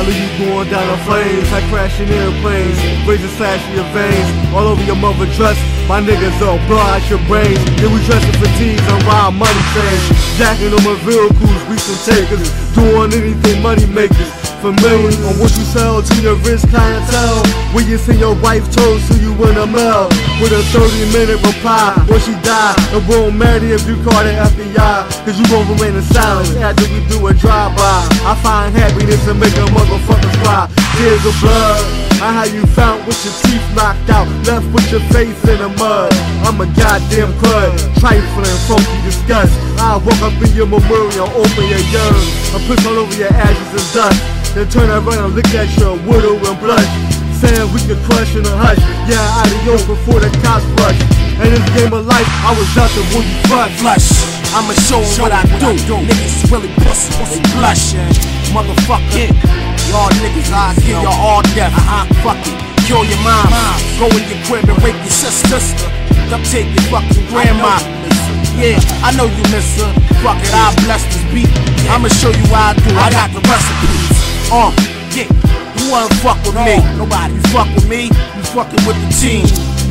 Finally you going down the flames like crashing airplanes. Razor slashing your veins all over your mother dress. My niggas all blow out your brains. Then we dressing fatigues on wild money trains. Jacking on my vehicles, we some takers. Doing anything money makers millions on what you sell to your rich clientele. When you see your wife toast to you in a mail with a 30 minute reply when she die. It won't if you call the FBI, cause you gon' remain in silence after we do a drive by. I find happiness in making motherfuckers cry. Tears of blood. I how you found with your teeth knocked out, left with your face in the mud. I'm a goddamn crud, trifling, funky disgust. I walk up in your memorial, open your urn, I push all over your ashes and dust. Then turn around and look at your widow and blush. Saying we could crush in a hush. Yeah, I adios before the cops rush. In this game of life, I was out to where you fuck. I'ma show 'em what I do. Niggas really pussy, they blush. Motherfucker. Y'all niggas, I kill y'all all death. Uh-huh. Fuck it. Kill your mom. Go in your crib and rape your sister. Up take your fucking grandma. Yeah, I know you miss her. Fuck it, I bless this beat. I'ma show you how I do. I got the recipes. Uh, yeah. You wanna fuck with me? Nobody. You fuck with me? You fucking with the team.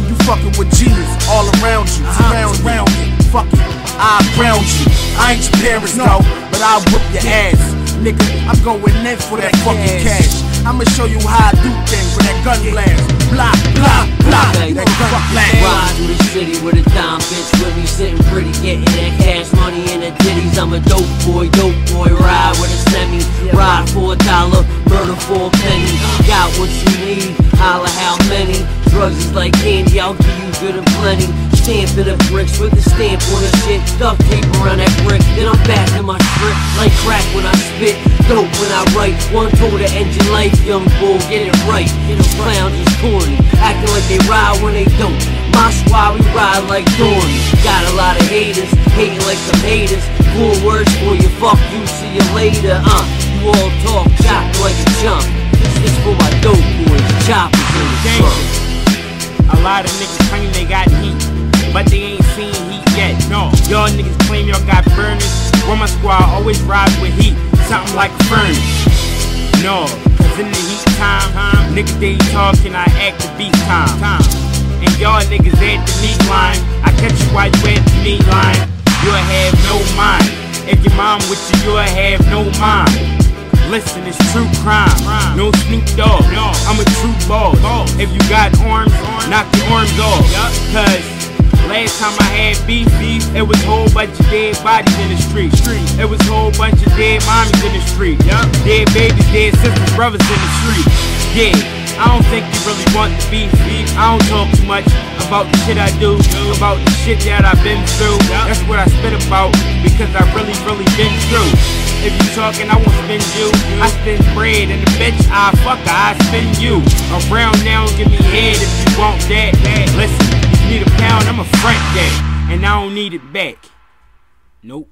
You fucking with Jesus all around you. Around, around you. Fuck it. I ground you. I ain't your parents, no, but I'll whip your ass. Nigga, I'm going in for that fucking cash. I'ma show you how I do things with that gun blast. Blah, blah, blah. Okay. That gun blast. Ride through the city with a dime bitch with me sitting pretty, getting that cash money in the ditties. I'm a dope boy, dope boy, ride with a ride for a dollar, murder for a penny. Got what you need, holla how many. Drugs is like candy, I'll give you good and plenty. Stamping the bricks with the stamp on the shit. Duct tape around that brick, then I'm back in my strip. Like crack when I spit, dope when I write. One toe to engine life, young bull, get it right. Get a clown just corny, acting like they ride when they don't. My squad, we ride like Dorny. Got a lot of haters, hating like some haters. Cool words for you, fuck you, see you later. Uh, you all talk, chop like a chump. This is for my dope boys, choppers in the trunk. A lot of niggas claim they got heat, but they ain't seen heat yet. No, y'all niggas claim y'all got burners. Well, my squad always ride with heat, something like a furnace. No, cause in the heat time, niggas they talking, I act the beat time. And y'all niggas at the meat line, I catch you while you at the meat line. You'll have no mind. If your mom with you, you'll have no mind. Listen, it's true crime. No Snoop Dogg. I'm a true boss. If you got arms, knock your arms off. Cause last time I had beef, beef, it was whole bunch of dead bodies in the street. It was whole bunch of dead mommies in the street. Dead babies, dead sisters, brothers in the street. Yeah. I don't think you really want the beef, beef. I don't talk too much about the shit I do, about the shit that I've been through. That's what I spit about because I really, really been through. If you talking, I won't spend you. I spend bread and the bitch, I fuck her, I spend you. Around now, give me head if you want that. Listen, you need a pound, I'm a front that. And I don't need it back. Nope.